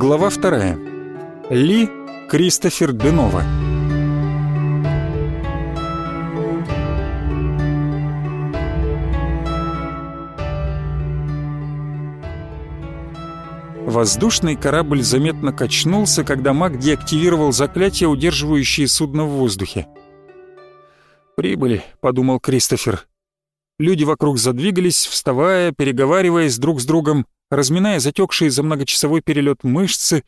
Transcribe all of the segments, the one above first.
Глава вторая. Ли Кристофер Денова. Воздушный корабль заметно качнулся, когда маг деактивировал заклятие, удерживающее судно в воздухе. «Прибыли», — подумал Кристофер. Люди вокруг задвигались, вставая, переговариваясь друг с другом, разминая затекшие за многочасовой перелет мышцы.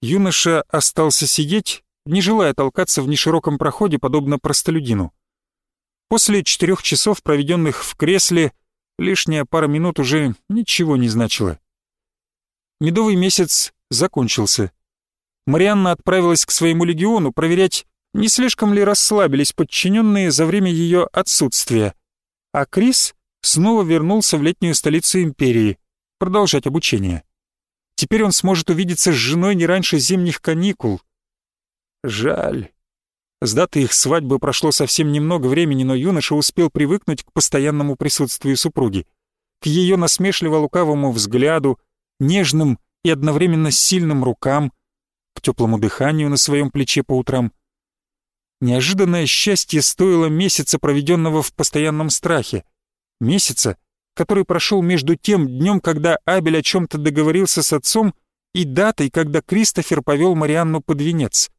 Юноша остался сидеть, не желая толкаться в нешироком проходе, подобно простолюдину. После четырех часов, проведенных в кресле, лишняя пара минут уже ничего не значила. Медовый месяц закончился. Марианна отправилась к своему легиону проверять, не слишком ли расслабились подчиненные за время ее отсутствия. А Крис снова вернулся в летнюю столицу империи, продолжать обучение. Теперь он сможет увидеться с женой не раньше зимних каникул. Жаль. С даты их свадьбы прошло совсем немного времени, но юноша успел привыкнуть к постоянному присутствию супруги, к ее насмешливо-лукавому взгляду, нежным и одновременно сильным рукам, к теплому дыханию на своем плече по утрам — Неожиданное счастье стоило месяца, проведенного в постоянном страхе. Месяца, который прошел между тем днем, когда Абель о чем-то договорился с отцом, и датой, когда Кристофер повел Марианну под венец.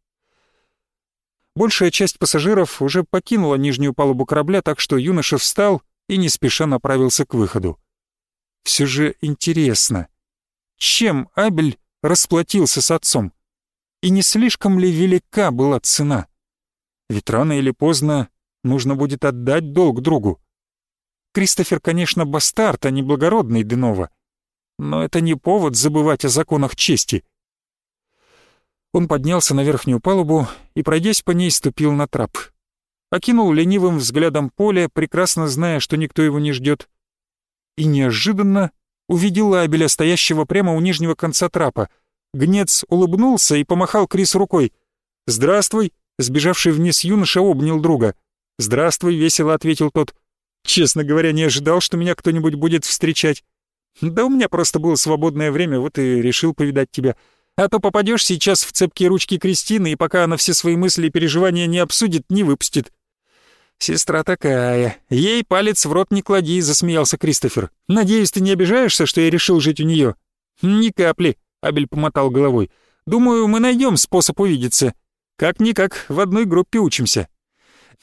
Большая часть пассажиров уже покинула нижнюю палубу корабля, так что юноша встал и не спеша направился к выходу. Все же интересно, чем Абель расплатился с отцом? И не слишком ли велика была цена? Ведь рано или поздно нужно будет отдать долг другу. Кристофер, конечно, бастард, а не благородный Денова. Но это не повод забывать о законах чести. Он поднялся на верхнюю палубу и, пройдясь по ней, ступил на трап. Окинул ленивым взглядом поле, прекрасно зная, что никто его не ждет. И неожиданно увидел Абеля, стоящего прямо у нижнего конца трапа. Гнец улыбнулся и помахал Крис рукой. «Здравствуй!» Сбежавший вниз юноша обнял друга. «Здравствуй», — весело ответил тот. «Честно говоря, не ожидал, что меня кто-нибудь будет встречать. Да у меня просто было свободное время, вот и решил повидать тебя. А то попадешь сейчас в цепкие ручки Кристины, и пока она все свои мысли и переживания не обсудит, не выпустит». «Сестра такая. Ей палец в рот не клади», — засмеялся Кристофер. «Надеюсь, ты не обижаешься, что я решил жить у нее?» «Ни капли», — Абель помотал головой. «Думаю, мы найдем способ увидеться. Как-никак в одной группе учимся».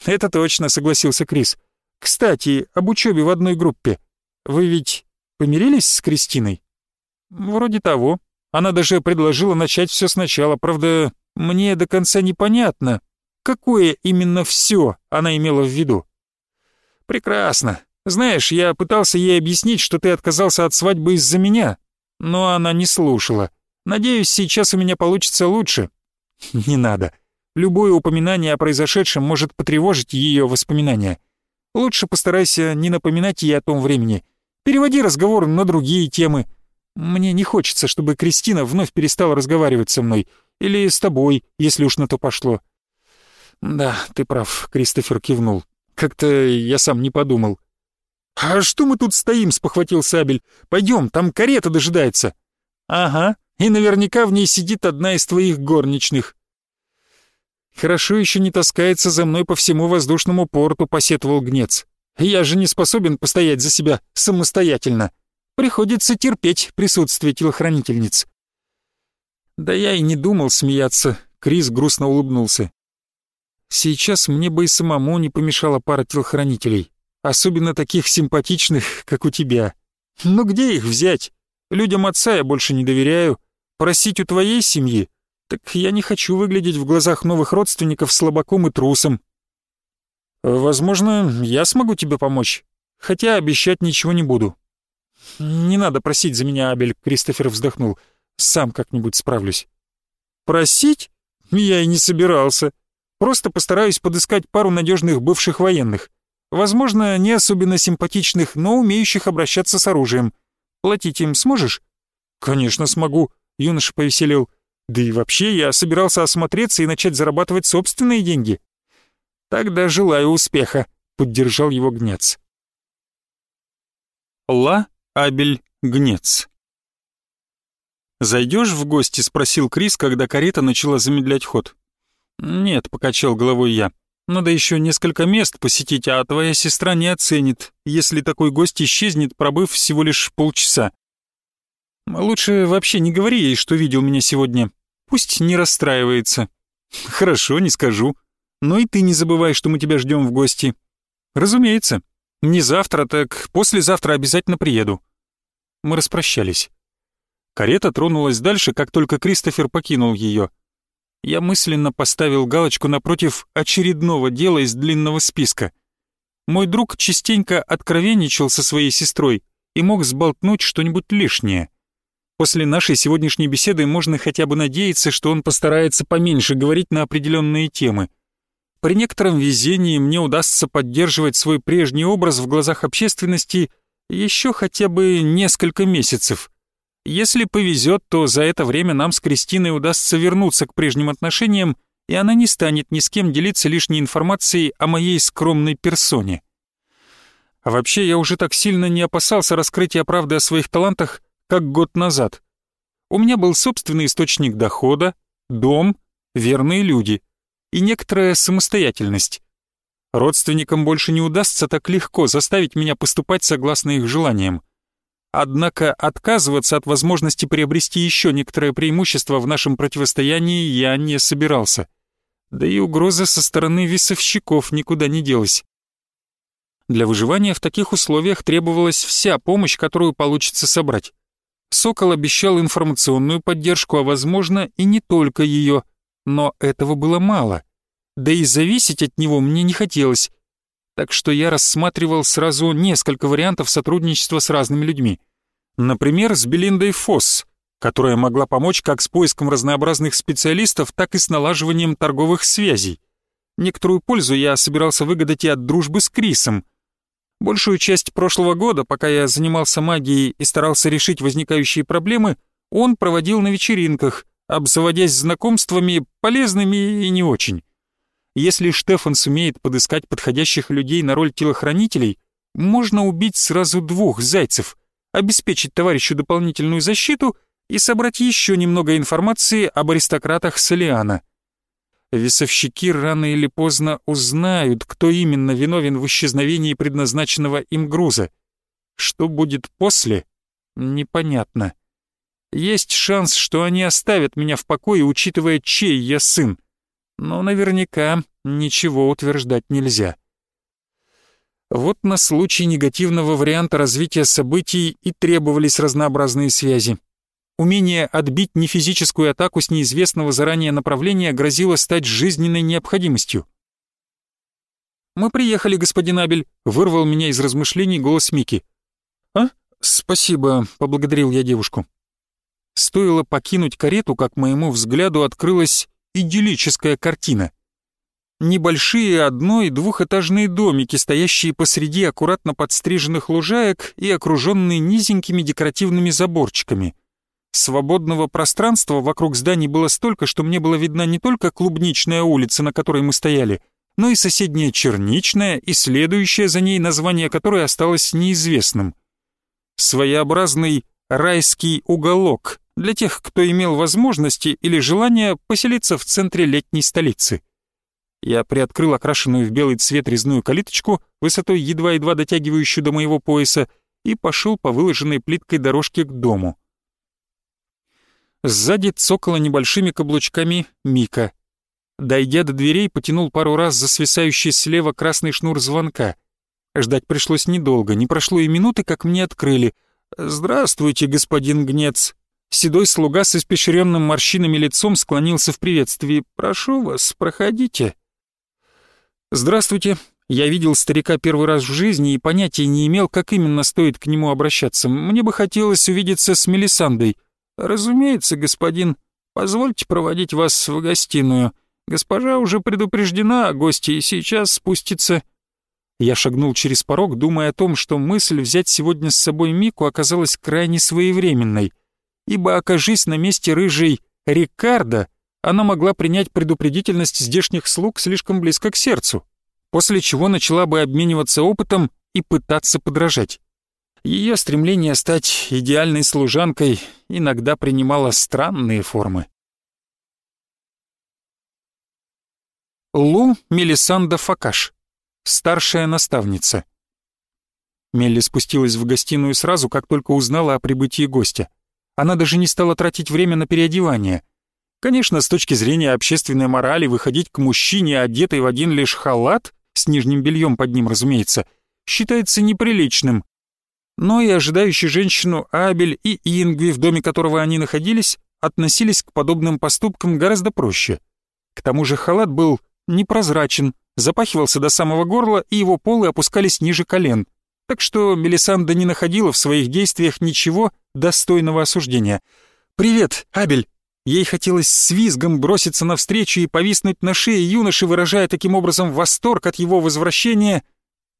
«Это точно», — согласился Крис. «Кстати, об учебе в одной группе. Вы ведь помирились с Кристиной?» «Вроде того. Она даже предложила начать все сначала. Правда, мне до конца непонятно, какое именно все она имела в виду». «Прекрасно. Знаешь, я пытался ей объяснить, что ты отказался от свадьбы из-за меня, но она не слушала. Надеюсь, сейчас у меня получится лучше». «Не надо. Любое упоминание о произошедшем может потревожить ее воспоминания. Лучше постарайся не напоминать ей о том времени. Переводи разговор на другие темы. Мне не хочется, чтобы Кристина вновь перестала разговаривать со мной. Или с тобой, если уж на то пошло». «Да, ты прав», — Кристофер кивнул. «Как-то я сам не подумал». «А что мы тут стоим?» — спохватил Сабель. «Пойдем, там карета дожидается». «Ага, и наверняка в ней сидит одна из твоих горничных». «Хорошо еще не таскается за мной по всему воздушному порту», — посетовал Гнец. «Я же не способен постоять за себя самостоятельно. Приходится терпеть присутствие телохранительниц». «Да я и не думал смеяться», — Крис грустно улыбнулся. «Сейчас мне бы и самому не помешала пара телохранителей, особенно таких симпатичных, как у тебя. Но где их взять? Людям отца я больше не доверяю. Просить у твоей семьи так я не хочу выглядеть в глазах новых родственников слабаком и трусом. Возможно, я смогу тебе помочь, хотя обещать ничего не буду. Не надо просить за меня, Абель, Кристофер вздохнул. Сам как-нибудь справлюсь. Просить? Я и не собирался. Просто постараюсь подыскать пару надежных бывших военных. Возможно, не особенно симпатичных, но умеющих обращаться с оружием. Платить им сможешь? Конечно, смогу, юноша повеселел. Да и вообще я собирался осмотреться и начать зарабатывать собственные деньги. Тогда желаю успеха, поддержал его Гнец. Ла Абель Гнец «Зайдешь в гости?» — спросил Крис, когда карета начала замедлять ход. «Нет», — покачал головой я. «Надо еще несколько мест посетить, а твоя сестра не оценит, если такой гость исчезнет, пробыв всего лишь полчаса. Лучше вообще не говори ей, что видел меня сегодня. Пусть не расстраивается». «Хорошо, не скажу. Но и ты не забывай, что мы тебя ждем в гости». «Разумеется. Не завтра, так послезавтра обязательно приеду». Мы распрощались. Карета тронулась дальше, как только Кристофер покинул ее я мысленно поставил галочку напротив очередного дела из длинного списка. Мой друг частенько откровенничал со своей сестрой и мог сболтнуть что-нибудь лишнее. После нашей сегодняшней беседы можно хотя бы надеяться, что он постарается поменьше говорить на определенные темы. При некотором везении мне удастся поддерживать свой прежний образ в глазах общественности еще хотя бы несколько месяцев. Если повезет, то за это время нам с Кристиной удастся вернуться к прежним отношениям, и она не станет ни с кем делиться лишней информацией о моей скромной персоне. А вообще, я уже так сильно не опасался раскрытия правды о своих талантах, как год назад. У меня был собственный источник дохода, дом, верные люди и некоторая самостоятельность. Родственникам больше не удастся так легко заставить меня поступать согласно их желаниям. Однако отказываться от возможности приобрести еще некоторое преимущество в нашем противостоянии я не собирался. Да и угроза со стороны весовщиков никуда не делась. Для выживания в таких условиях требовалась вся помощь, которую получится собрать. Сокол обещал информационную поддержку, а возможно и не только ее, но этого было мало. Да и зависеть от него мне не хотелось, так что я рассматривал сразу несколько вариантов сотрудничества с разными людьми. Например, с Белиндой Фосс, которая могла помочь как с поиском разнообразных специалистов, так и с налаживанием торговых связей. Некоторую пользу я собирался выгадать и от дружбы с Крисом. Большую часть прошлого года, пока я занимался магией и старался решить возникающие проблемы, он проводил на вечеринках, обзаводясь знакомствами полезными и не очень. Если Штефан сумеет подыскать подходящих людей на роль телохранителей, можно убить сразу двух зайцев, обеспечить товарищу дополнительную защиту и собрать еще немного информации об аристократах Солиана. Весовщики рано или поздно узнают, кто именно виновен в исчезновении предназначенного им груза. Что будет после, непонятно. Есть шанс, что они оставят меня в покое, учитывая, чей я сын но наверняка ничего утверждать нельзя. Вот на случай негативного варианта развития событий и требовались разнообразные связи. Умение отбить нефизическую атаку с неизвестного заранее направления грозило стать жизненной необходимостью. «Мы приехали, господин Абель», — вырвал меня из размышлений голос Мики. «А? Спасибо», — поблагодарил я девушку. Стоило покинуть карету, как моему взгляду открылась идиллическая картина. Небольшие одно- и двухэтажные домики, стоящие посреди аккуратно подстриженных лужаек и окруженные низенькими декоративными заборчиками. Свободного пространства вокруг зданий было столько, что мне была видна не только клубничная улица, на которой мы стояли, но и соседняя черничная и следующее за ней название которой осталось неизвестным. Своеобразный райский уголок, для тех, кто имел возможности или желание поселиться в центре летней столицы. Я приоткрыл окрашенную в белый цвет резную калиточку, высотой едва-едва дотягивающую до моего пояса, и пошел по выложенной плиткой дорожке к дому. Сзади цокала небольшими каблучками Мика. Дойдя до дверей, потянул пару раз за свисающий слева красный шнур звонка. Ждать пришлось недолго, не прошло и минуты, как мне открыли. «Здравствуйте, господин Гнец», Седой слуга с испещренным морщинами лицом склонился в приветствии. «Прошу вас, проходите». «Здравствуйте. Я видел старика первый раз в жизни и понятия не имел, как именно стоит к нему обращаться. Мне бы хотелось увидеться с Мелисандой». «Разумеется, господин. Позвольте проводить вас в гостиную. Госпожа уже предупреждена о гости и сейчас спустится». Я шагнул через порог, думая о том, что мысль взять сегодня с собой Мику оказалась крайне своевременной ибо, окажись на месте рыжей Рикардо, она могла принять предупредительность здешних слуг слишком близко к сердцу, после чего начала бы обмениваться опытом и пытаться подражать. Ее стремление стать идеальной служанкой иногда принимало странные формы. Лу Мелисанда Факаш, старшая наставница. Мелли спустилась в гостиную сразу, как только узнала о прибытии гостя. Она даже не стала тратить время на переодевание. Конечно, с точки зрения общественной морали, выходить к мужчине, одетой в один лишь халат, с нижним бельем под ним, разумеется, считается неприличным. Но и ожидающий женщину Абель и Ингви, в доме которого они находились, относились к подобным поступкам гораздо проще. К тому же халат был непрозрачен, запахивался до самого горла, и его полы опускались ниже колен. Так что Мелисанда не находила в своих действиях ничего достойного осуждения. «Привет, Абель!» Ей хотелось с визгом броситься навстречу и повиснуть на шее юноши, выражая таким образом восторг от его возвращения,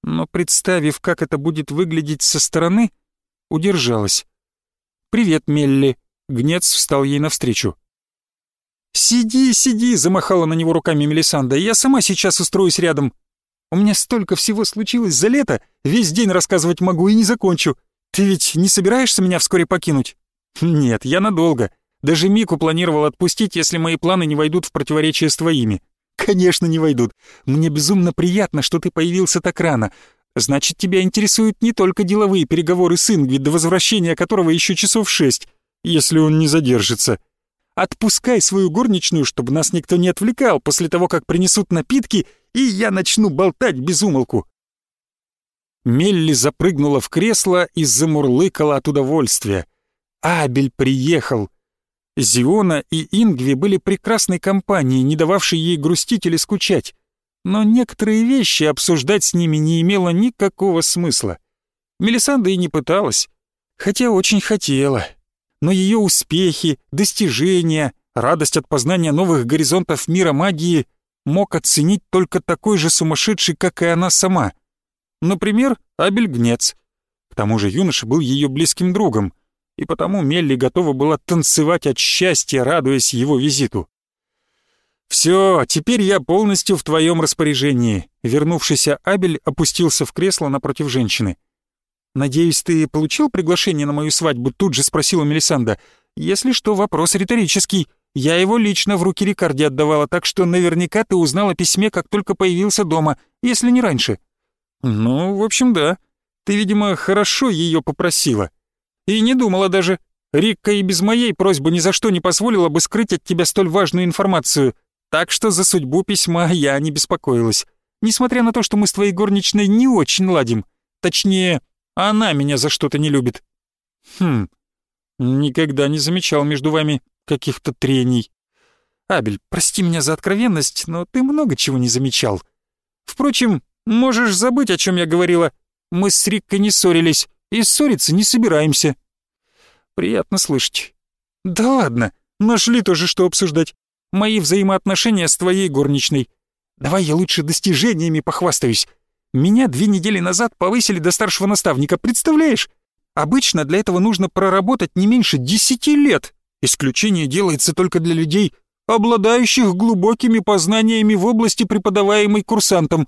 но, представив, как это будет выглядеть со стороны, удержалась. «Привет, Мелли!» Гнец встал ей навстречу. «Сиди, сиди!» — замахала на него руками Мелисанда. «Я сама сейчас устроюсь рядом. У меня столько всего случилось за лето, весь день рассказывать могу и не закончу. Ты ведь не собираешься меня вскоре покинуть?» «Нет, я надолго. Даже Мику планировал отпустить, если мои планы не войдут в противоречие с твоими». «Конечно, не войдут. Мне безумно приятно, что ты появился так рано. Значит, тебя интересуют не только деловые переговоры с Ингви, до возвращения которого еще часов шесть, если он не задержится». Отпускай свою горничную, чтобы нас никто не отвлекал после того, как принесут напитки, и я начну болтать без умолку». Мелли запрыгнула в кресло и замурлыкала от удовольствия. Абель приехал. Зиона и Ингви были прекрасной компанией, не дававшей ей грустить или скучать. Но некоторые вещи обсуждать с ними не имело никакого смысла. Мелисанда и не пыталась, хотя очень хотела но ее успехи, достижения, радость от познания новых горизонтов мира магии мог оценить только такой же сумасшедший, как и она сама. Например, Абель Гнец. К тому же юноша был ее близким другом, и потому Мелли готова была танцевать от счастья, радуясь его визиту. «Все, теперь я полностью в твоем распоряжении», вернувшийся Абель опустился в кресло напротив женщины. «Надеюсь, ты получил приглашение на мою свадьбу?» Тут же спросила Мелисанда. «Если что, вопрос риторический. Я его лично в руки Рикарди отдавала, так что наверняка ты узнал о письме, как только появился дома, если не раньше». «Ну, в общем, да. Ты, видимо, хорошо ее попросила. И не думала даже. Рикка и без моей просьбы ни за что не позволила бы скрыть от тебя столь важную информацию, так что за судьбу письма я не беспокоилась. Несмотря на то, что мы с твоей горничной не очень ладим. Точнее, она меня за что-то не любит. Хм, никогда не замечал между вами каких-то трений. Абель, прости меня за откровенность, но ты много чего не замечал. Впрочем, можешь забыть, о чем я говорила. Мы с Риккой не ссорились, и ссориться не собираемся. Приятно слышать. Да ладно, нашли тоже что обсуждать. Мои взаимоотношения с твоей горничной. Давай я лучше достижениями похвастаюсь. Меня две недели назад повысили до старшего наставника, представляешь? Обычно для этого нужно проработать не меньше десяти лет. Исключение делается только для людей, обладающих глубокими познаниями в области, преподаваемой курсантом.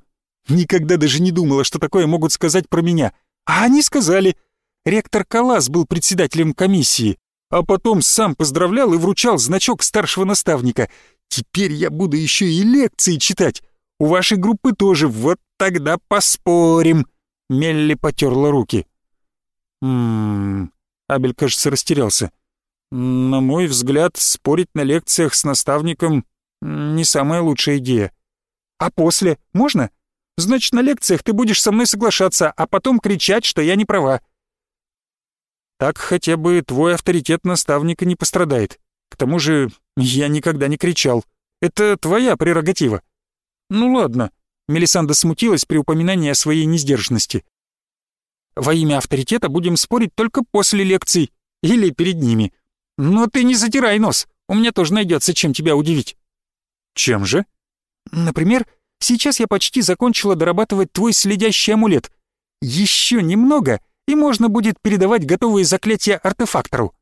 Никогда даже не думала, что такое могут сказать про меня. А они сказали. Ректор Калас был председателем комиссии, а потом сам поздравлял и вручал значок старшего наставника. Теперь я буду еще и лекции читать. У вашей группы тоже, вот тогда поспорим!» Мелли потерла руки. «Ммм...» Абель, кажется, растерялся. «На мой взгляд, спорить на лекциях с наставником не самая лучшая идея. А после можно? Значит, на лекциях ты будешь со мной соглашаться, а потом кричать, что я не права. Так хотя бы твой авторитет наставника не пострадает. К тому же я никогда не кричал. Это твоя прерогатива. «Ну ладно», — Мелисанда смутилась при упоминании о своей несдержанности. «Во имя авторитета будем спорить только после лекций или перед ними. Но ты не затирай нос, у меня тоже найдется, чем тебя удивить». «Чем же?» «Например, сейчас я почти закончила дорабатывать твой следящий амулет. Еще немного, и можно будет передавать готовые заклятия артефактору».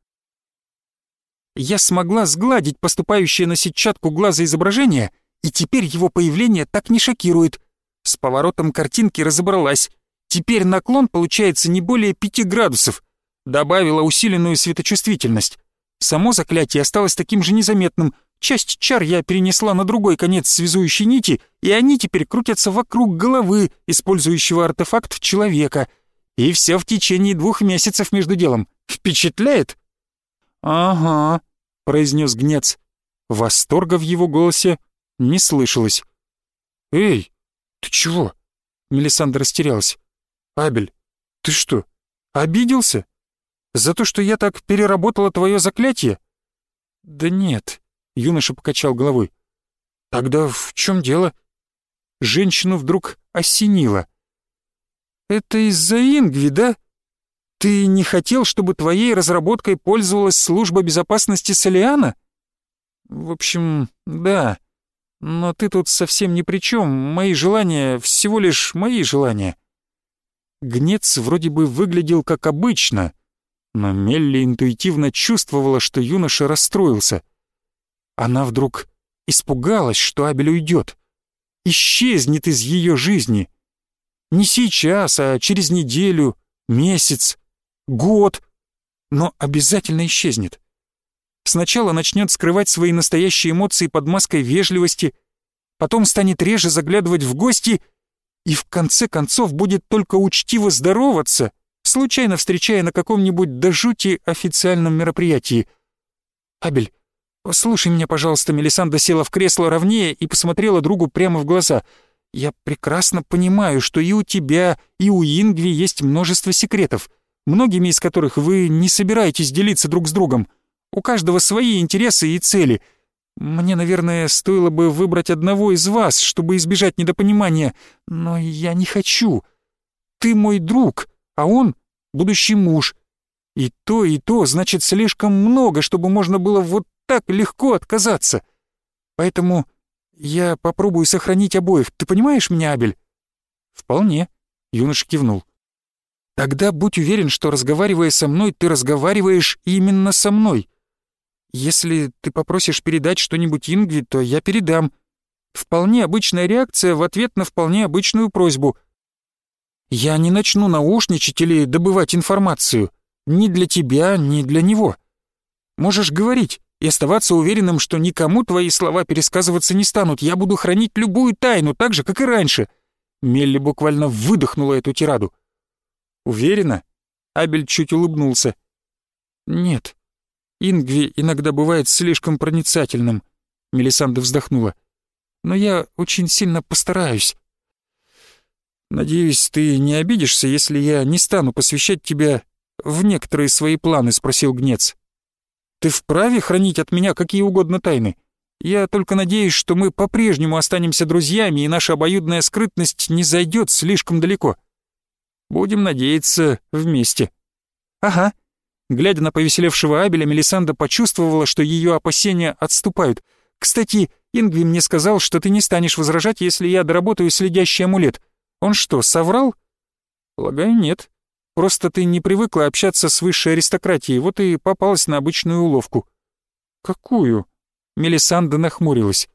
Я смогла сгладить поступающее на сетчатку глаза изображение — и теперь его появление так не шокирует. С поворотом картинки разобралась. Теперь наклон получается не более пяти градусов. Добавила усиленную светочувствительность. Само заклятие осталось таким же незаметным. Часть чар я перенесла на другой конец связующей нити, и они теперь крутятся вокруг головы, использующего артефакт человека. И все в течение двух месяцев между делом. Впечатляет? «Ага», — произнес Гнец. Восторга в его голосе не слышалось. «Эй, ты чего?» Мелисандра растерялась. «Абель, ты что, обиделся? За то, что я так переработала твое заклятие?» «Да нет», — юноша покачал головой. «Тогда в чем дело?» Женщину вдруг осенило. «Это из-за Ингви, да? Ты не хотел, чтобы твоей разработкой пользовалась служба безопасности Солиана?» «В общем, да. Но ты тут совсем ни при чем. Мои желания — всего лишь мои желания». Гнец вроде бы выглядел как обычно, но Мелли интуитивно чувствовала, что юноша расстроился. Она вдруг испугалась, что Абель уйдет, исчезнет из ее жизни. Не сейчас, а через неделю, месяц, год, но обязательно исчезнет. Сначала начнет скрывать свои настоящие эмоции под маской вежливости, потом станет реже заглядывать в гости и в конце концов будет только учтиво здороваться, случайно встречая на каком-нибудь до жути официальном мероприятии. «Абель, послушай меня, пожалуйста», Мелисанда села в кресло ровнее и посмотрела другу прямо в глаза. «Я прекрасно понимаю, что и у тебя, и у Ингви есть множество секретов, многими из которых вы не собираетесь делиться друг с другом. У каждого свои интересы и цели — мне, наверное, стоило бы выбрать одного из вас, чтобы избежать недопонимания, но я не хочу. Ты мой друг, а он — будущий муж. И то, и то значит слишком много, чтобы можно было вот так легко отказаться. Поэтому я попробую сохранить обоих. Ты понимаешь меня, Абель?» «Вполне», — юноша кивнул. «Тогда будь уверен, что, разговаривая со мной, ты разговариваешь именно со мной. Если ты попросишь передать что-нибудь Ингви, то я передам. Вполне обычная реакция в ответ на вполне обычную просьбу. Я не начну наушничать или добывать информацию. Ни для тебя, ни для него. Можешь говорить и оставаться уверенным, что никому твои слова пересказываться не станут. Я буду хранить любую тайну, так же, как и раньше». Мелли буквально выдохнула эту тираду. «Уверена?» Абель чуть улыбнулся. «Нет, Ингви иногда бывает слишком проницательным», — Мелисанда вздохнула. «Но я очень сильно постараюсь». «Надеюсь, ты не обидишься, если я не стану посвящать тебя в некоторые свои планы?» — спросил Гнец. «Ты вправе хранить от меня какие угодно тайны? Я только надеюсь, что мы по-прежнему останемся друзьями, и наша обоюдная скрытность не зайдет слишком далеко. Будем надеяться вместе». «Ага», Глядя на повеселевшего Абеля, Мелисанда почувствовала, что ее опасения отступают. «Кстати, Ингви мне сказал, что ты не станешь возражать, если я доработаю следящий амулет. Он что, соврал?» «Полагаю, нет. Просто ты не привыкла общаться с высшей аристократией, вот и попалась на обычную уловку». «Какую?» Мелисанда нахмурилась.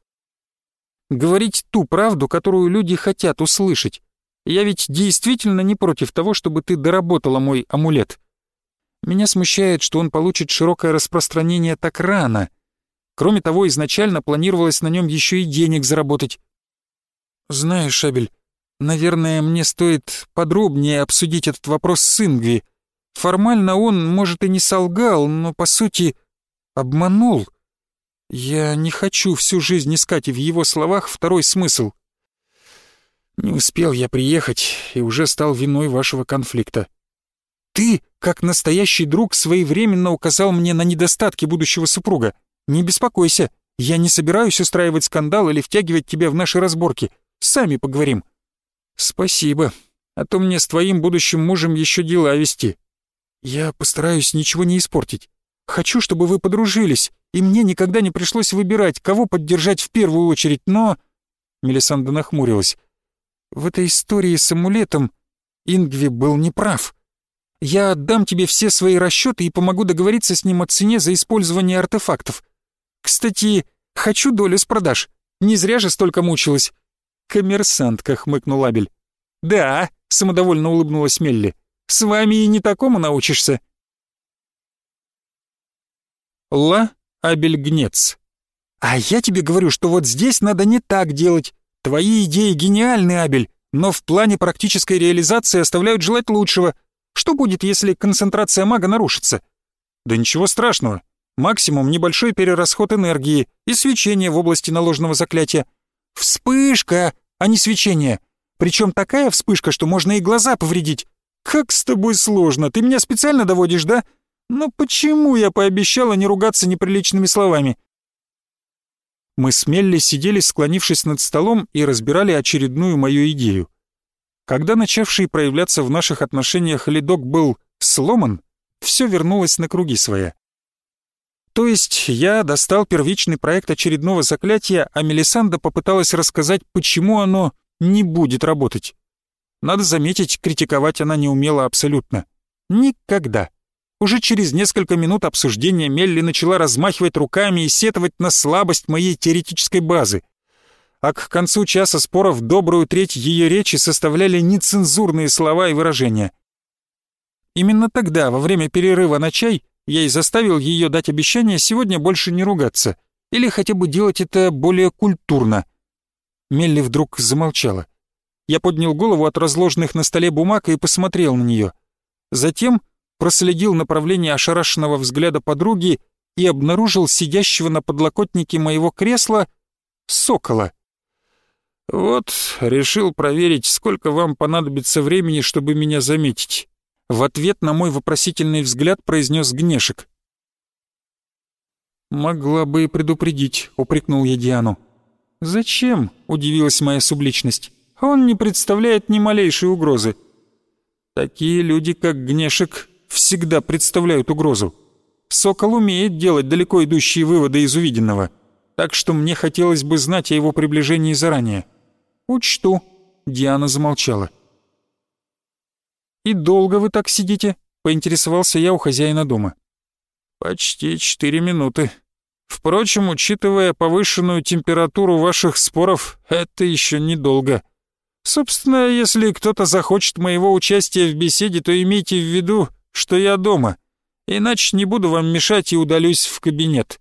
«Говорить ту правду, которую люди хотят услышать. Я ведь действительно не против того, чтобы ты доработала мой амулет». Меня смущает, что он получит широкое распространение так рано. Кроме того, изначально планировалось на нем еще и денег заработать. Знаешь, Шабель, наверное, мне стоит подробнее обсудить этот вопрос с Ингви. Формально он, может, и не солгал, но, по сути, обманул. Я не хочу всю жизнь искать в его словах второй смысл. Не успел я приехать и уже стал виной вашего конфликта. Ты, как настоящий друг, своевременно указал мне на недостатки будущего супруга. Не беспокойся, я не собираюсь устраивать скандал или втягивать тебя в наши разборки. Сами поговорим». «Спасибо, а то мне с твоим будущим мужем еще дела вести. Я постараюсь ничего не испортить. Хочу, чтобы вы подружились, и мне никогда не пришлось выбирать, кого поддержать в первую очередь, но...» Мелисанда нахмурилась. «В этой истории с амулетом Ингви был неправ. Я отдам тебе все свои расчеты и помогу договориться с ним о цене за использование артефактов. Кстати, хочу долю с продаж. Не зря же столько мучилась». «Коммерсантка», — хмыкнул Абель. «Да», — самодовольно улыбнулась Мелли. «С вами и не такому научишься». Ла Абельгнец. «А я тебе говорю, что вот здесь надо не так делать. Твои идеи гениальны, Абель, но в плане практической реализации оставляют желать лучшего. Что будет, если концентрация мага нарушится?» «Да ничего страшного. Максимум небольшой перерасход энергии и свечение в области наложенного заклятия. Вспышка, а не свечение. Причем такая вспышка, что можно и глаза повредить. Как с тобой сложно, ты меня специально доводишь, да? Но почему я пообещала не ругаться неприличными словами? Мы с Мелли сидели, склонившись над столом, и разбирали очередную мою идею. Когда начавший проявляться в наших отношениях ледок был сломан, все вернулось на круги своя. То есть я достал первичный проект очередного заклятия, а Мелисанда попыталась рассказать, почему оно не будет работать. Надо заметить, критиковать она не умела абсолютно. Никогда. Уже через несколько минут обсуждения Мелли начала размахивать руками и сетовать на слабость моей теоретической базы. А к концу часа споров добрую треть ее речи составляли нецензурные слова и выражения. Именно тогда, во время перерыва на чай, я и заставил ее дать обещание сегодня больше не ругаться, или хотя бы делать это более культурно. Мелли вдруг замолчала. Я поднял голову от разложенных на столе бумаг и посмотрел на нее. Затем проследил направление ошарашенного взгляда подруги и обнаружил сидящего на подлокотнике моего кресла сокола. «Вот, решил проверить, сколько вам понадобится времени, чтобы меня заметить. В ответ на мой вопросительный взгляд произнес Гнешек. «Могла бы и предупредить», — упрекнул я Диану. «Зачем?» — удивилась моя субличность. «Он не представляет ни малейшей угрозы». «Такие люди, как Гнешек, всегда представляют угрозу. Сокол умеет делать далеко идущие выводы из увиденного, так что мне хотелось бы знать о его приближении заранее». «Учту», — Диана замолчала. «И долго вы так сидите?» — поинтересовался я у хозяина дома. «Почти четыре минуты. Впрочем, учитывая повышенную температуру ваших споров, это еще недолго. Собственно, если кто-то захочет моего участия в беседе, то имейте в виду, что я дома, иначе не буду вам мешать и удалюсь в кабинет».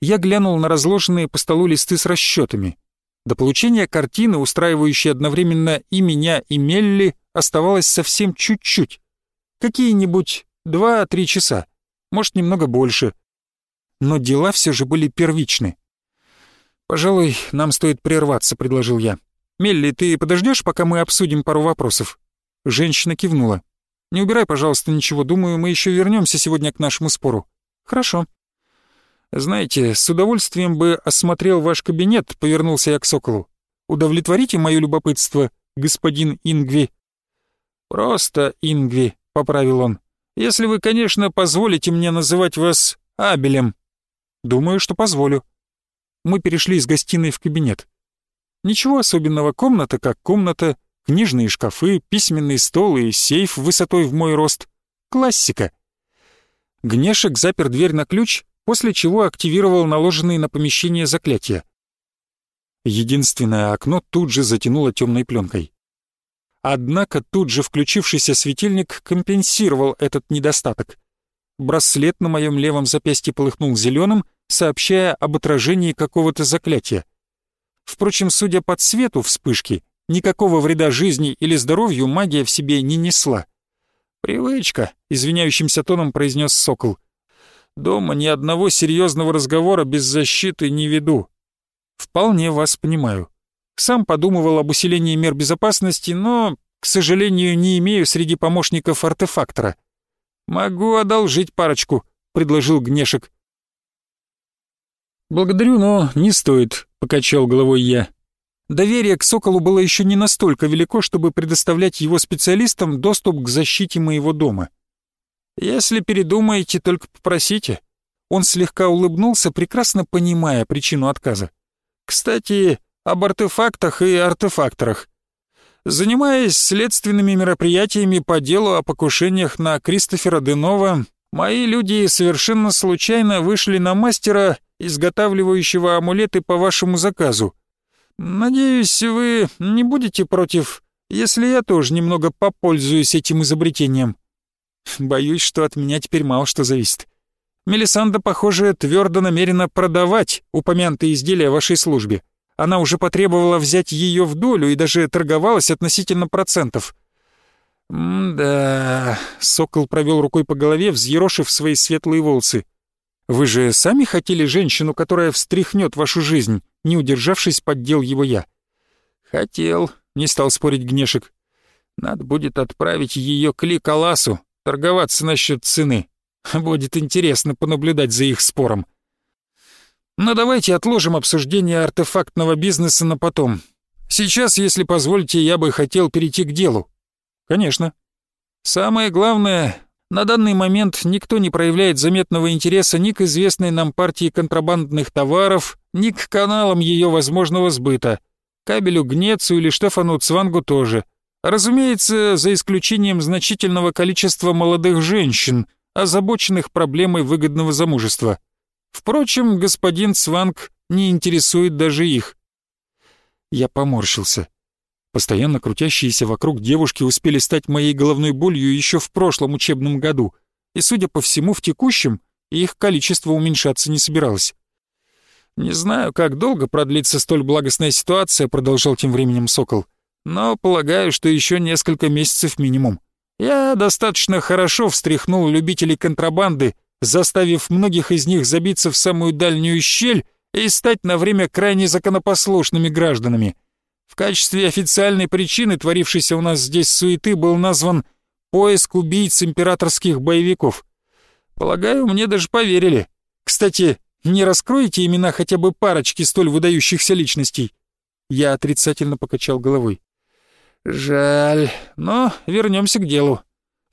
Я глянул на разложенные по столу листы с расчетами. До получения картины, устраивающей одновременно и меня, и Мелли, оставалось совсем чуть-чуть. Какие-нибудь два-три часа, может, немного больше. Но дела все же были первичны. «Пожалуй, нам стоит прерваться», — предложил я. «Мелли, ты подождешь, пока мы обсудим пару вопросов?» Женщина кивнула. «Не убирай, пожалуйста, ничего. Думаю, мы еще вернемся сегодня к нашему спору». «Хорошо». «Знаете, с удовольствием бы осмотрел ваш кабинет», — повернулся я к Соколу. «Удовлетворите мое любопытство, господин Ингви?» «Просто Ингви», — поправил он. «Если вы, конечно, позволите мне называть вас Абелем». «Думаю, что позволю». Мы перешли из гостиной в кабинет. Ничего особенного, комната как комната, книжные шкафы, письменный стол и сейф высотой в мой рост. Классика. Гнешек запер дверь на ключ, после чего активировал наложенные на помещение заклятия. Единственное окно тут же затянуло темной пленкой. Однако тут же включившийся светильник компенсировал этот недостаток. Браслет на моем левом запястье полыхнул зеленым, сообщая об отражении какого-то заклятия. Впрочем, судя по цвету вспышки, никакого вреда жизни или здоровью магия в себе не несла. «Привычка», — извиняющимся тоном произнес Сокол. «Дома ни одного серьезного разговора без защиты не веду». «Вполне вас понимаю. Сам подумывал об усилении мер безопасности, но, к сожалению, не имею среди помощников артефактора. «Могу одолжить парочку», — предложил Гнешек. «Благодарю, но не стоит», — покачал головой я. Доверие к Соколу было еще не настолько велико, чтобы предоставлять его специалистам доступ к защите моего дома. «Если передумаете, только попросите». Он слегка улыбнулся, прекрасно понимая причину отказа. «Кстати, об артефактах и артефакторах. Занимаясь следственными мероприятиями по делу о покушениях на Кристофера Денова, мои люди совершенно случайно вышли на мастера, изготавливающего амулеты по вашему заказу. Надеюсь, вы не будете против если я тоже немного попользуюсь этим изобретением. Боюсь, что от меня теперь мало что зависит. Мелисанда, похоже, твердо намерена продавать упомянутые изделия вашей службе. Она уже потребовала взять ее в долю и даже торговалась относительно процентов. «М-да...» — Сокол провел рукой по голове, взъерошив свои светлые волосы. «Вы же сами хотели женщину, которая встряхнет вашу жизнь?» Не удержавшись, поддел его я. «Хотел», — не стал спорить Гнешек. «Надо будет отправить ее к Ликоласу, торговаться насчет цены. Будет интересно понаблюдать за их спором. Но давайте отложим обсуждение артефактного бизнеса на потом. Сейчас, если позволите, я бы хотел перейти к делу. Конечно. Самое главное, на данный момент никто не проявляет заметного интереса ни к известной нам партии контрабандных товаров, ни к каналам ее возможного сбыта. Кабелю Гнецу или Штефану Цвангу тоже. Разумеется, за исключением значительного количества молодых женщин, озабоченных проблемой выгодного замужества. Впрочем, господин Цванг не интересует даже их. Я поморщился. Постоянно крутящиеся вокруг девушки успели стать моей головной болью еще в прошлом учебном году, и, судя по всему, в текущем их количество уменьшаться не собиралось. «Не знаю, как долго продлится столь благостная ситуация», — продолжал тем временем Сокол, «но полагаю, что еще несколько месяцев минимум. Я достаточно хорошо встряхнул любителей контрабанды, заставив многих из них забиться в самую дальнюю щель и стать на время крайне законопослушными гражданами. В качестве официальной причины творившейся у нас здесь суеты был назван «поиск убийц императорских боевиков». Полагаю, мне даже поверили. Кстати, не раскроете имена хотя бы парочки столь выдающихся личностей?» Я отрицательно покачал головой. «Жаль, но вернемся к делу.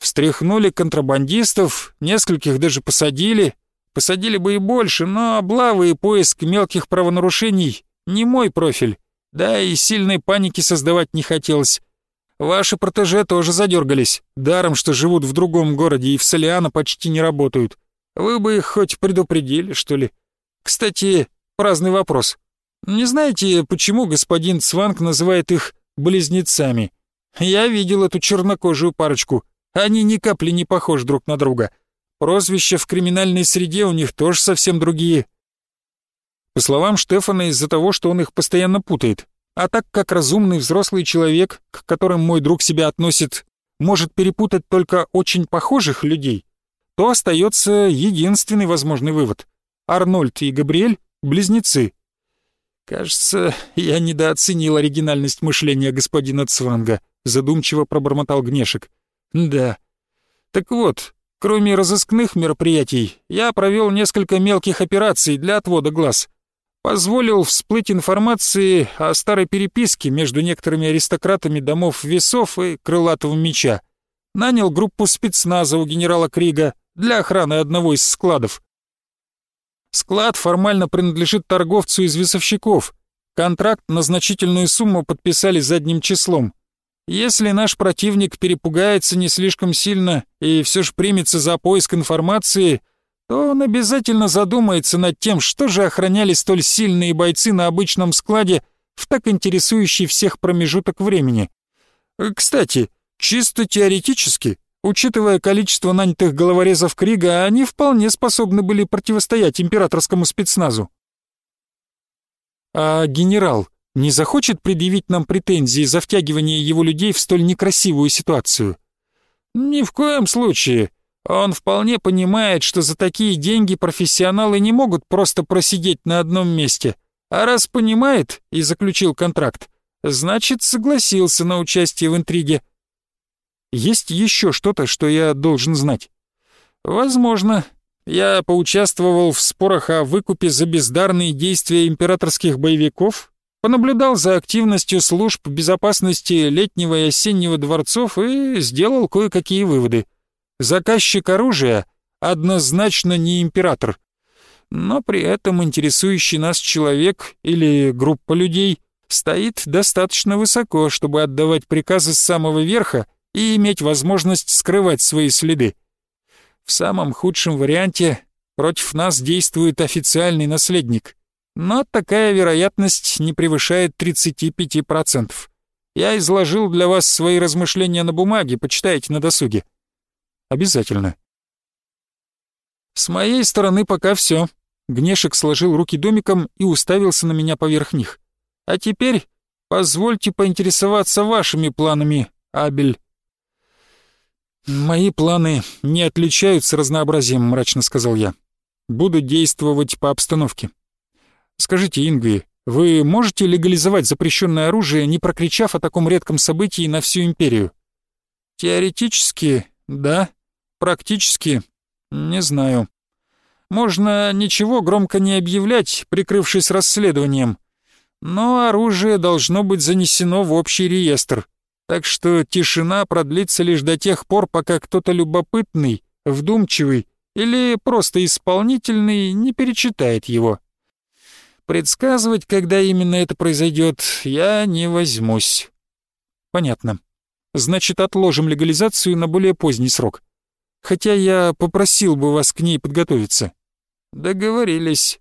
Встряхнули контрабандистов, нескольких даже посадили. Посадили бы и больше, но облавы и поиск мелких правонарушений — не мой профиль. Да и сильной паники создавать не хотелось. Ваши протеже тоже задергались, даром, что живут в другом городе и в Солиано почти не работают. Вы бы их хоть предупредили, что ли? Кстати, праздный вопрос. Не знаете, почему господин Цванг называет их близнецами? Я видел эту чернокожую парочку. Они ни капли не похожи друг на друга. Прозвища в криминальной среде у них тоже совсем другие. По словам Штефана, из-за того, что он их постоянно путает. А так как разумный взрослый человек, к которым мой друг себя относит, может перепутать только очень похожих людей, то остается единственный возможный вывод. Арнольд и Габриэль — близнецы. «Кажется, я недооценил оригинальность мышления господина Цванга», — задумчиво пробормотал Гнешек. «Да. Так вот, кроме разыскных мероприятий, я провел несколько мелких операций для отвода глаз позволил всплыть информации о старой переписке между некоторыми аристократами домов весов и крылатого меча. Нанял группу спецназа у генерала Крига для охраны одного из складов. Склад формально принадлежит торговцу из весовщиков. Контракт на значительную сумму подписали задним числом. Если наш противник перепугается не слишком сильно и все же примется за поиск информации, то он обязательно задумается над тем, что же охраняли столь сильные бойцы на обычном складе в так интересующий всех промежуток времени. Кстати, чисто теоретически, учитывая количество нанятых головорезов Крига, они вполне способны были противостоять императорскому спецназу. А генерал не захочет предъявить нам претензии за втягивание его людей в столь некрасивую ситуацию? Ни в коем случае. Он вполне понимает, что за такие деньги профессионалы не могут просто просидеть на одном месте. А раз понимает и заключил контракт, значит, согласился на участие в интриге. Есть еще что-то, что я должен знать? Возможно. Я поучаствовал в спорах о выкупе за бездарные действия императорских боевиков, понаблюдал за активностью служб безопасности летнего и осеннего дворцов и сделал кое-какие выводы. Заказчик оружия однозначно не император. Но при этом интересующий нас человек или группа людей стоит достаточно высоко, чтобы отдавать приказы с самого верха и иметь возможность скрывать свои следы. В самом худшем варианте против нас действует официальный наследник, но такая вероятность не превышает 35%. Я изложил для вас свои размышления на бумаге, почитайте на досуге». «Обязательно». «С моей стороны пока все. Гнешек сложил руки домиком и уставился на меня поверх них. «А теперь позвольте поинтересоваться вашими планами, Абель». «Мои планы не отличаются разнообразием», — мрачно сказал я. «Буду действовать по обстановке. Скажите, Ингви, вы можете легализовать запрещенное оружие, не прокричав о таком редком событии на всю империю?» «Теоретически, да. Практически, не знаю. Можно ничего громко не объявлять, прикрывшись расследованием. Но оружие должно быть занесено в общий реестр. Так что тишина продлится лишь до тех пор, пока кто-то любопытный, вдумчивый или просто исполнительный не перечитает его. Предсказывать, когда именно это произойдет, я не возьмусь. Понятно. Значит, отложим легализацию на более поздний срок. Хотя я попросил бы вас к ней подготовиться. Договорились.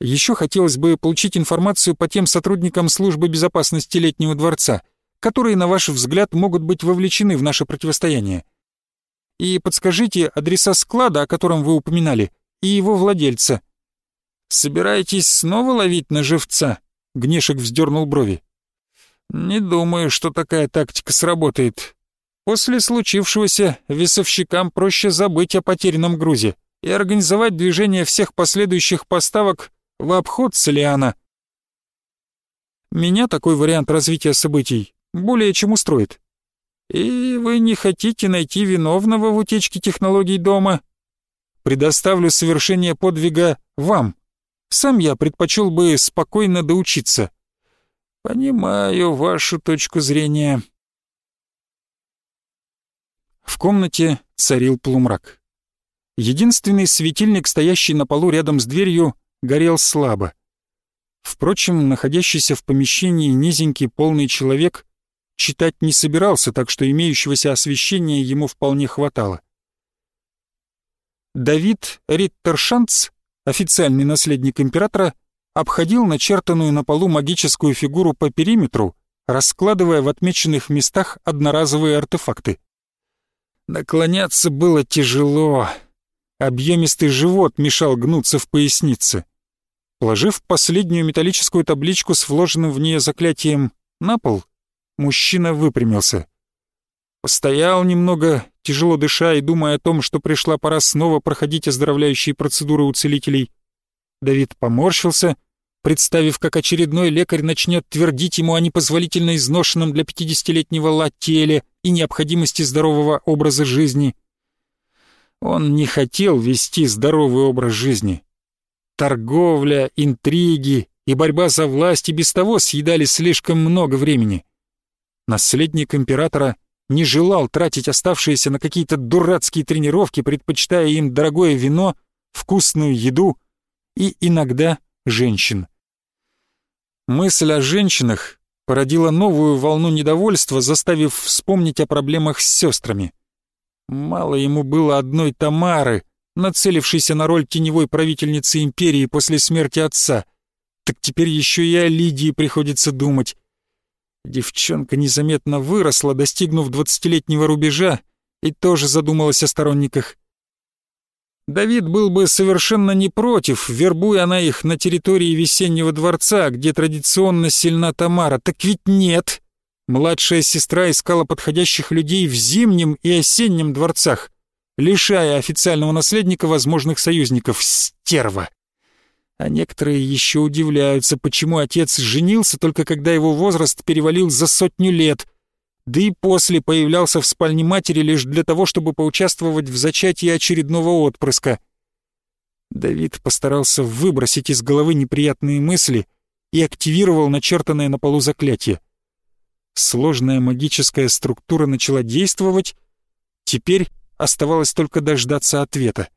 Еще хотелось бы получить информацию по тем сотрудникам службы безопасности Летнего дворца, которые, на ваш взгляд, могут быть вовлечены в наше противостояние. И подскажите адреса склада, о котором вы упоминали, и его владельца. Собираетесь снова ловить на живца? Гнешек вздернул брови. Не думаю, что такая тактика сработает. После случившегося весовщикам проще забыть о потерянном грузе и организовать движение всех последующих поставок в обход Солиана. Меня такой вариант развития событий более чем устроит. И вы не хотите найти виновного в утечке технологий дома? Предоставлю совершение подвига вам. Сам я предпочел бы спокойно доучиться. Понимаю вашу точку зрения. В комнате царил полумрак. Единственный светильник, стоящий на полу рядом с дверью, горел слабо. Впрочем, находящийся в помещении низенький полный человек читать не собирался, так что имеющегося освещения ему вполне хватало. Давид Риттершанц, официальный наследник императора, обходил начертанную на полу магическую фигуру по периметру, раскладывая в отмеченных местах одноразовые артефакты. Наклоняться было тяжело. Объемистый живот мешал гнуться в пояснице. Положив последнюю металлическую табличку с вложенным в нее заклятием на пол, Мужчина выпрямился. Постоял немного, тяжело дыша и думая о том, что пришла пора снова проходить оздоровляющие процедуры у целителей. Давид поморщился, представив, как очередной лекарь начнет твердить ему о непозволительно изношенном для пятидесятилетнего ла теле и необходимости здорового образа жизни. Он не хотел вести здоровый образ жизни. Торговля, интриги и борьба за власть и без того съедали слишком много времени. Наследник императора не желал тратить оставшиеся на какие-то дурацкие тренировки, предпочитая им дорогое вино, вкусную еду и иногда женщин. Мысль о женщинах породила новую волну недовольства, заставив вспомнить о проблемах с сестрами. Мало ему было одной Тамары, нацелившейся на роль теневой правительницы империи после смерти отца. Так теперь еще и о Лидии приходится думать. Девчонка незаметно выросла, достигнув двадцатилетнего рубежа, и тоже задумалась о сторонниках. Давид был бы совершенно не против, вербуя она их на территории весеннего дворца, где традиционно сильна Тамара. Так ведь нет. Младшая сестра искала подходящих людей в зимнем и осеннем дворцах, лишая официального наследника возможных союзников. Стерва! А некоторые еще удивляются, почему отец женился только когда его возраст перевалил за сотню лет, да и после появлялся в спальне матери лишь для того, чтобы поучаствовать в зачатии очередного отпрыска. Давид постарался выбросить из головы неприятные мысли и активировал начертанное на полу заклятие. Сложная магическая структура начала действовать, теперь оставалось только дождаться ответа.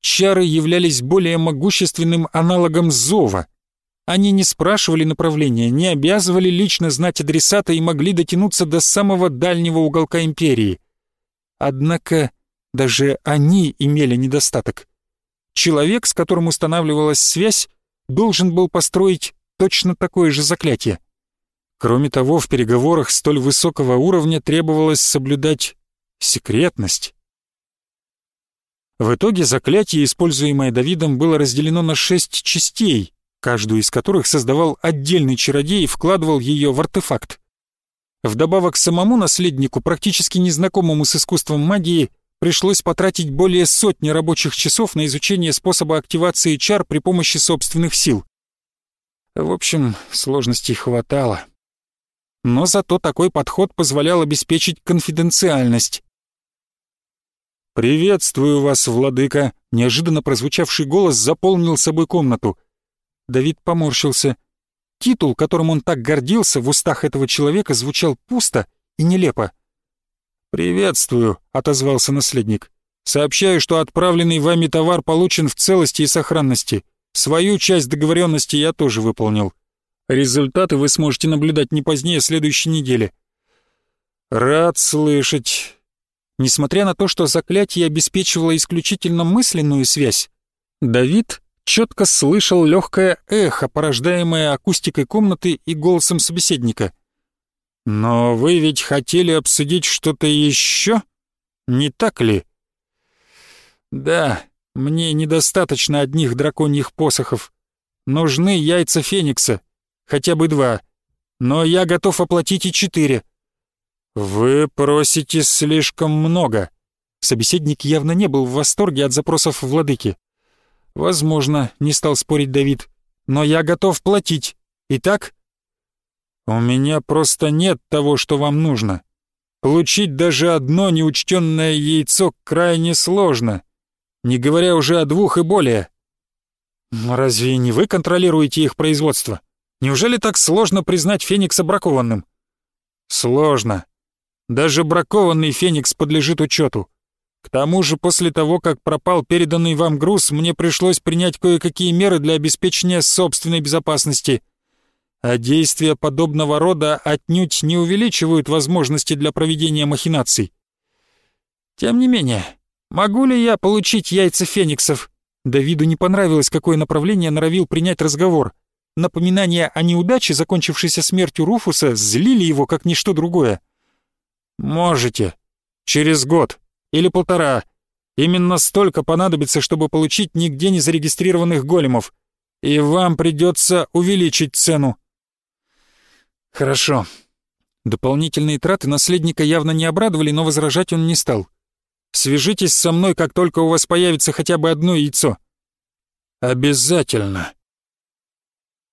Чары являлись более могущественным аналогом зова. Они не спрашивали направления, не обязывали лично знать адресата и могли дотянуться до самого дальнего уголка империи. Однако даже они имели недостаток. Человек, с которым устанавливалась связь, должен был построить точно такое же заклятие. Кроме того, в переговорах столь высокого уровня требовалось соблюдать секретность. В итоге заклятие, используемое Давидом, было разделено на шесть частей, каждую из которых создавал отдельный чародей и вкладывал ее в артефакт. Вдобавок самому наследнику, практически незнакомому с искусством магии, пришлось потратить более сотни рабочих часов на изучение способа активации чар при помощи собственных сил. В общем, сложностей хватало. Но зато такой подход позволял обеспечить конфиденциальность. «Приветствую вас, владыка!» Неожиданно прозвучавший голос заполнил собой комнату. Давид поморщился. Титул, которым он так гордился, в устах этого человека звучал пусто и нелепо. «Приветствую», — отозвался наследник. «Сообщаю, что отправленный вами товар получен в целости и сохранности. Свою часть договоренности я тоже выполнил. Результаты вы сможете наблюдать не позднее следующей недели». «Рад слышать. Несмотря на то, что заклятие обеспечивало исключительно мысленную связь, Давид четко слышал легкое эхо, порождаемое акустикой комнаты и голосом собеседника. «Но вы ведь хотели обсудить что-то еще, не так ли?» «Да, мне недостаточно одних драконьих посохов. Нужны яйца Феникса, хотя бы два, но я готов оплатить и четыре. «Вы просите слишком много». Собеседник явно не был в восторге от запросов владыки. «Возможно», — не стал спорить Давид, — «но я готов платить. Итак?» «У меня просто нет того, что вам нужно. Получить даже одно неучтенное яйцо крайне сложно, не говоря уже о двух и более». «Разве не вы контролируете их производство? Неужели так сложно признать Феникса бракованным?» «Сложно. Даже бракованный Феникс подлежит учету. К тому же после того, как пропал переданный вам груз, мне пришлось принять кое-какие меры для обеспечения собственной безопасности. А действия подобного рода отнюдь не увеличивают возможности для проведения махинаций. Тем не менее, могу ли я получить яйца фениксов? Давиду не понравилось, какое направление норовил принять разговор. Напоминания о неудаче, закончившейся смертью Руфуса, злили его, как ничто другое. «Можете. Через год. Или полтора. Именно столько понадобится, чтобы получить нигде не зарегистрированных големов. И вам придется увеличить цену». «Хорошо». Дополнительные траты наследника явно не обрадовали, но возражать он не стал. «Свяжитесь со мной, как только у вас появится хотя бы одно яйцо». «Обязательно»,